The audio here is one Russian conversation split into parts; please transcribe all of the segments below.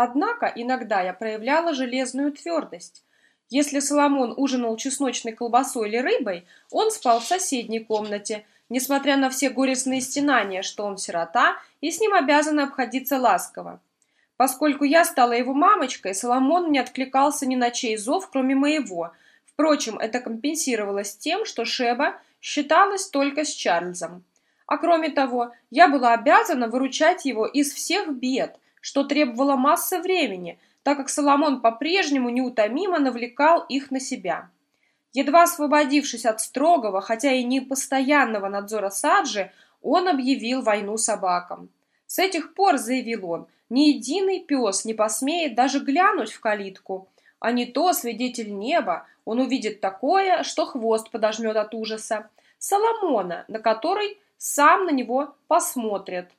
Однако иногда я проявляла железную твердость. Если Соломон ужинал чесночной колбасой или рыбой, он спал в соседней комнате, несмотря на все горестные стенания, что он сирота, и с ним обязаны обходиться ласково. Поскольку я стала его мамочкой, Соломон не откликался ни на чей зов, кроме моего. Впрочем, это компенсировалось тем, что Шеба считалась только с Чарльзом. А кроме того, я была обязана выручать его из всех бед, что требовало массы времени, так как Соломон по-прежнему неутомимо навлекал их на себя. Едва освободившись от строгого, хотя и не постоянного надзора Саджи, он объявил войну собакам. С этих пор, заявил он, ни единый пес не посмеет даже глянуть в калитку, а не то свидетель неба, он увидит такое, что хвост подожмет от ужаса. Соломона, на который сам на него посмотрит.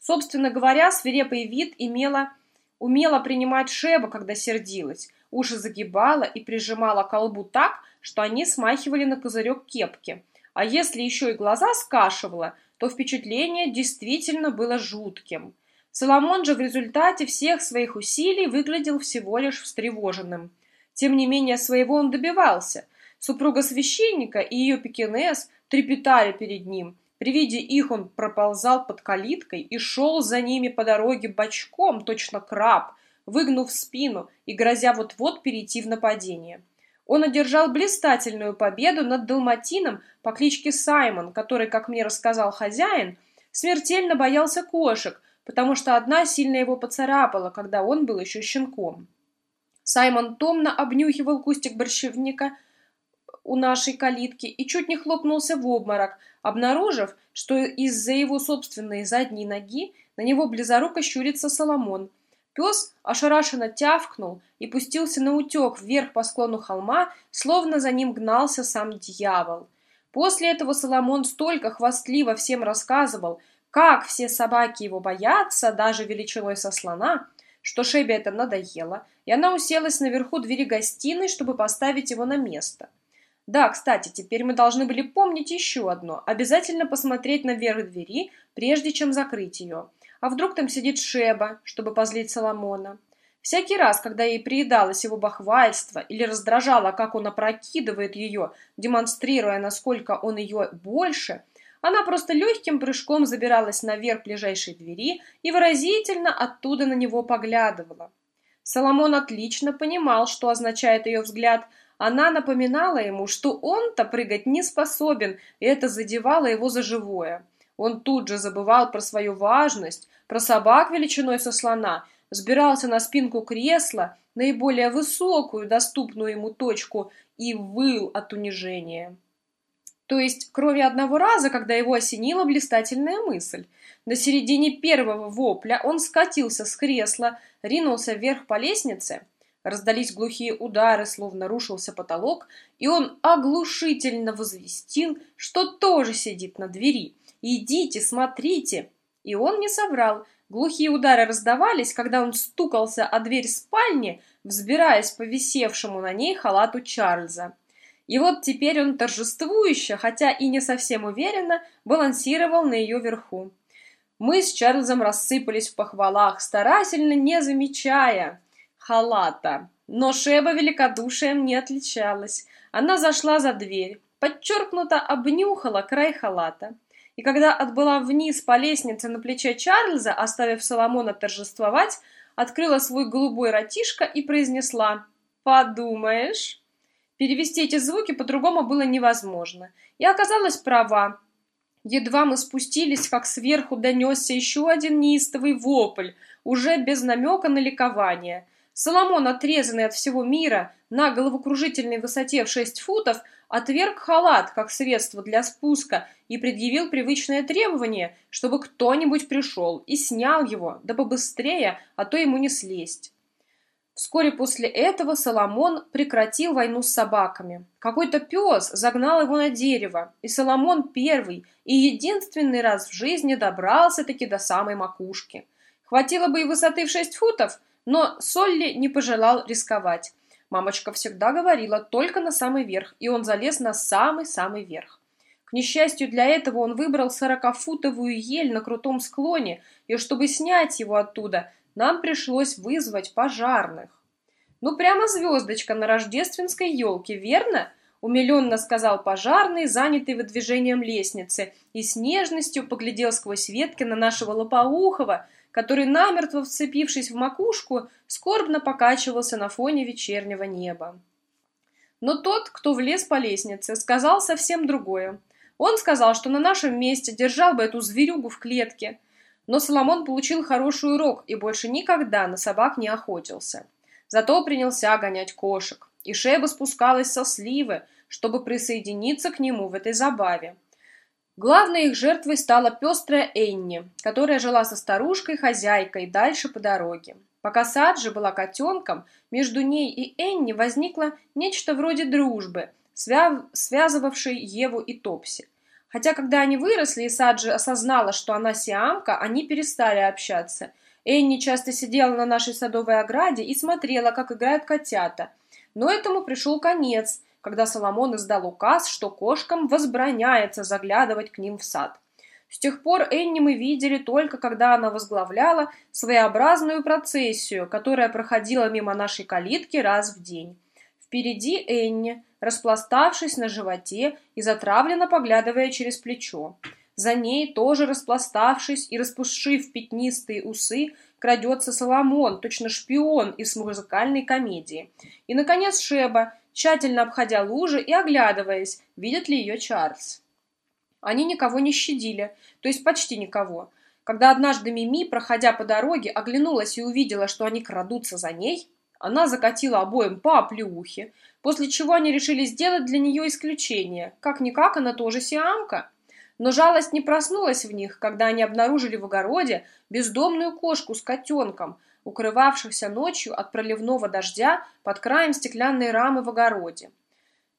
Собственно говоря, свирепый вид имела, умела принимать Шеба, когда сердилась, уши загибала и прижимала колбу так, что они смахивали на козырек кепки. А если еще и глаза скашивала, то впечатление действительно было жутким. Соломон же в результате всех своих усилий выглядел всего лишь встревоженным. Тем не менее, своего он добивался. Супруга священника и ее пекинес трепетали перед ним – при виде их он проползал под калиткой и шел за ними по дороге бочком, точно краб, выгнув спину и грозя вот-вот перейти в нападение. Он одержал блистательную победу над далматином по кличке Саймон, который, как мне рассказал хозяин, смертельно боялся кошек, потому что одна сильно его поцарапала, когда он был еще щенком. Саймон томно обнюхивал кустик борщевника – у нашей калитки и чуть не хлопнулся в обморок, обнаружив, что из-за его собственной задней ноги на него близоруко щурится Соломон. Пес ошарашенно тявкнул и пустился на утек вверх по склону холма, словно за ним гнался сам дьявол. После этого Соломон столько хвастливо всем рассказывал, как все собаки его боятся, даже величиной со слона, что Шебе это надоело, и она уселась наверху двери гостиной, чтобы поставить его на место. Да, кстати, теперь мы должны были помнить еще одно. Обязательно посмотреть наверх двери, прежде чем закрыть ее. А вдруг там сидит Шеба, чтобы позлить Соломона? Всякий раз, когда ей приедалось его бахвальство или раздражало, как он опрокидывает ее, демонстрируя, насколько он ее больше, она просто легким прыжком забиралась наверх ближайшей двери и выразительно оттуда на него поглядывала. Соломон отлично понимал, что означает ее взгляд – она напоминала ему, что он-то прыгать не способен, и это задевало его за живое. Он тут же забывал про свою важность, про собак величиной со слона, сбирался на спинку кресла, наиболее высокую доступную ему точку, и выл от унижения. То есть, кроме одного раза, когда его осенила блистательная мысль. На середине первого вопля он скатился с кресла, ринулся вверх по лестнице – Раздались глухие удары, словно рушился потолок, и он оглушительно возвестил, что тоже сидит на двери. «Идите, смотрите!» И он не соврал. Глухие удары раздавались, когда он стукался о дверь спальни, взбираясь по висевшему на ней халату Чарльза. И вот теперь он торжествующе, хотя и не совсем уверенно, балансировал на ее верху. Мы с Чарльзом рассыпались в похвалах, старательно не замечая, халата. Но Шеба великодушием не отличалась. Она зашла за дверь, подчеркнуто обнюхала край халата. И когда отбыла вниз по лестнице на плече Чарльза, оставив Соломона торжествовать, открыла свой голубой ротишко и произнесла «Подумаешь». Перевести эти звуки по-другому было невозможно. И оказалась права. Едва мы спустились, как сверху донесся еще один неистовый вопль, уже без намека на ликование – Соломон, отрезанный от всего мира на головокружительной высоте в 6 футов, отверг халат как средство для спуска и предъявил привычное требование, чтобы кто-нибудь пришел и снял его, да побыстрее, а то ему не слезть. Вскоре после этого Соломон прекратил войну с собаками. Какой-то пес загнал его на дерево, и Соломон первый и единственный раз в жизни добрался-таки до самой макушки. Хватило бы и высоты в шесть футов, но Солли не пожелал рисковать. Мамочка всегда говорила только на самый верх, и он залез на самый-самый верх. К несчастью для этого он выбрал сорокафутовую ель на крутом склоне, и чтобы снять его оттуда, нам пришлось вызвать пожарных. «Ну, прямо звездочка на рождественской елке, верно?» — умиленно сказал пожарный, занятый выдвижением лестницы, и с нежностью поглядел сквозь ветки на нашего лопоухого, который, намертво вцепившись в макушку, скорбно покачивался на фоне вечернего неба. Но тот, кто влез по лестнице, сказал совсем другое. Он сказал, что на нашем месте держал бы эту зверюгу в клетке. Но Соломон получил хороший урок и больше никогда на собак не охотился. Зато принялся гонять кошек. И Шеба спускалась со сливы, чтобы присоединиться к нему в этой забаве. Главной их жертвой стала пестрая Энни, которая жила со старушкой-хозяйкой дальше по дороге. Пока Саджи была котенком, между ней и Энни возникло нечто вроде дружбы, свя связывавшей Еву и Топси. Хотя, когда они выросли и Саджи осознала, что она сиамка, они перестали общаться. Энни часто сидела на нашей садовой ограде и смотрела, как играют котята. Но этому пришел конец, когда Соломон издал указ, что кошкам возбраняется заглядывать к ним в сад. С тех пор Энни мы видели только, когда она возглавляла своеобразную процессию, которая проходила мимо нашей калитки раз в день. Впереди Энни, распластавшись на животе и затравленно поглядывая через плечо. За ней, тоже распластавшись и распушив пятнистые усы, крадется Соломон, точно шпион из музыкальной комедии. И, наконец, Шеба, тщательно обходя лужи и оглядываясь, видит ли ее Чарльз. Они никого не щадили, то есть почти никого. Когда однажды Мими, проходя по дороге, оглянулась и увидела, что они крадутся за ней, она закатила обоим по оплеухе, после чего они решили сделать для нее исключение. Как-никак она тоже сиамка. Но жалость не проснулась в них, когда они обнаружили в огороде бездомную кошку с котенком, укрывавшихся ночью от проливного дождя под краем стеклянной рамы в огороде.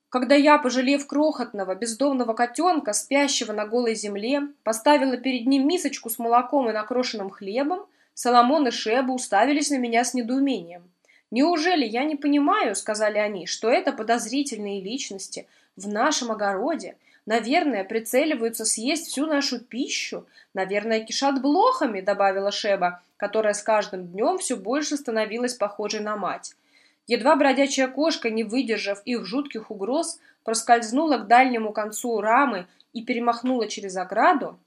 Когда я, пожалев крохотного, бездомного котенка, спящего на голой земле, поставила перед ним мисочку с молоком и накрошенным хлебом, Соломон и Шеба уставились на меня с недоумением. «Неужели я не понимаю, — сказали они, — что это подозрительные личности в нашем огороде? Наверное, прицеливаются съесть всю нашу пищу. Наверное, кишат блохами, — добавила Шеба, которая с каждым днем все больше становилась похожей на мать. Едва бродячая кошка, не выдержав их жутких угроз, проскользнула к дальнему концу рамы и перемахнула через ограду,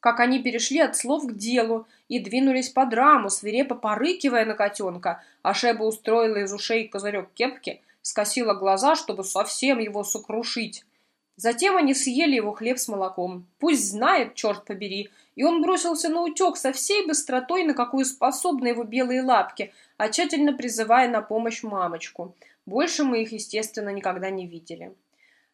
как они перешли от слов к делу и двинулись под раму, свирепо порыкивая на котенка, а Шеба устроила из ушей козырек кепки, скосила глаза, чтобы совсем его сокрушить. Затем они съели его хлеб с молоком. Пусть знает, черт побери, и он бросился на утек со всей быстротой, на какую способны его белые лапки – а призывая на помощь мамочку. Больше мы их, естественно, никогда не видели.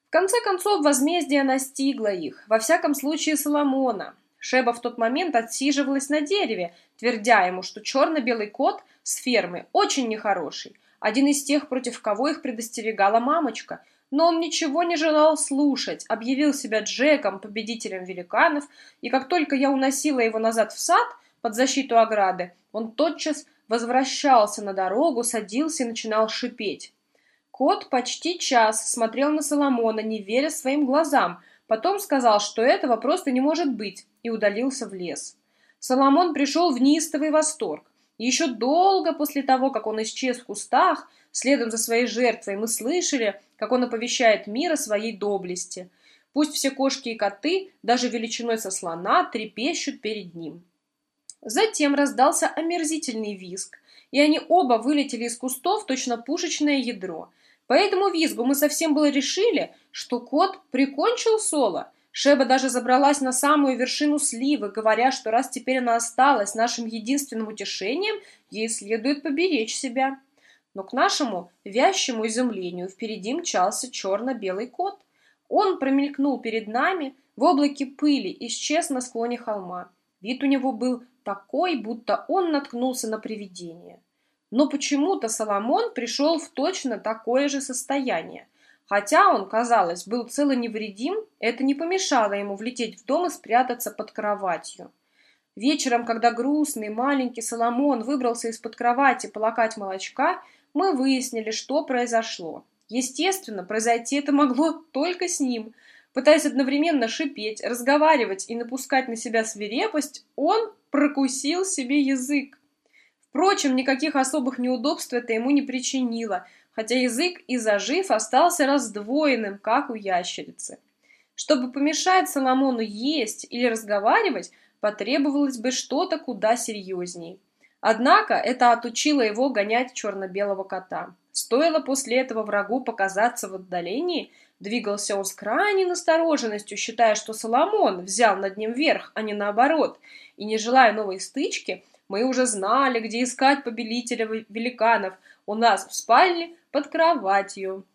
В конце концов, возмездие настигло их, во всяком случае Соломона. Шеба в тот момент отсиживалась на дереве, твердя ему, что черно-белый кот с фермы очень нехороший, один из тех, против кого их предостерегала мамочка, но он ничего не желал слушать, объявил себя Джеком, победителем великанов, и как только я уносила его назад в сад, под защиту ограды, он тотчас возвращался на дорогу, садился и начинал шипеть. Кот почти час смотрел на Соломона, не веря своим глазам, потом сказал, что этого просто не может быть, и удалился в лес. Соломон пришел в неистовый восторг. Еще долго после того, как он исчез в кустах, следом за своей жертвой, мы слышали, как он оповещает мир о своей доблести. Пусть все кошки и коты, даже величиной со слона, трепещут перед ним. Затем раздался омерзительный визг, и они оба вылетели из кустов точно пушечное ядро. По этому визгу мы совсем было решили, что кот прикончил Соло. Шеба даже забралась на самую вершину сливы, говоря, что раз теперь она осталась нашим единственным утешением, ей следует поберечь себя. Но к нашему вящему изумлению впереди мчался черно-белый кот. Он промелькнул перед нами в облаке пыли, исчез на склоне холма. Вид у него был такой, будто он наткнулся на привидение. Но почему-то Соломон пришел в точно такое же состояние. Хотя он, казалось, был цело невредим, это не помешало ему влететь в дом и спрятаться под кроватью. Вечером, когда грустный маленький Соломон выбрался из-под кровати полакать молочка, мы выяснили, что произошло. Естественно, произойти это могло только с ним. Пытаясь одновременно шипеть, разговаривать и напускать на себя свирепость, он прокусил себе язык. Впрочем, никаких особых неудобств это ему не причинило, хотя язык и зажив остался раздвоенным, как у ящерицы. Чтобы помешать Соломону есть или разговаривать, потребовалось бы что-то куда серьезней. Однако это отучило его гонять черно-белого кота. Стоило после этого врагу показаться в отдалении, двигался он с крайней настороженностью, считая, что Соломон взял над ним верх, а не наоборот, и не желая новой стычки, мы уже знали, где искать побелителя великанов, у нас в спальне под кроватью.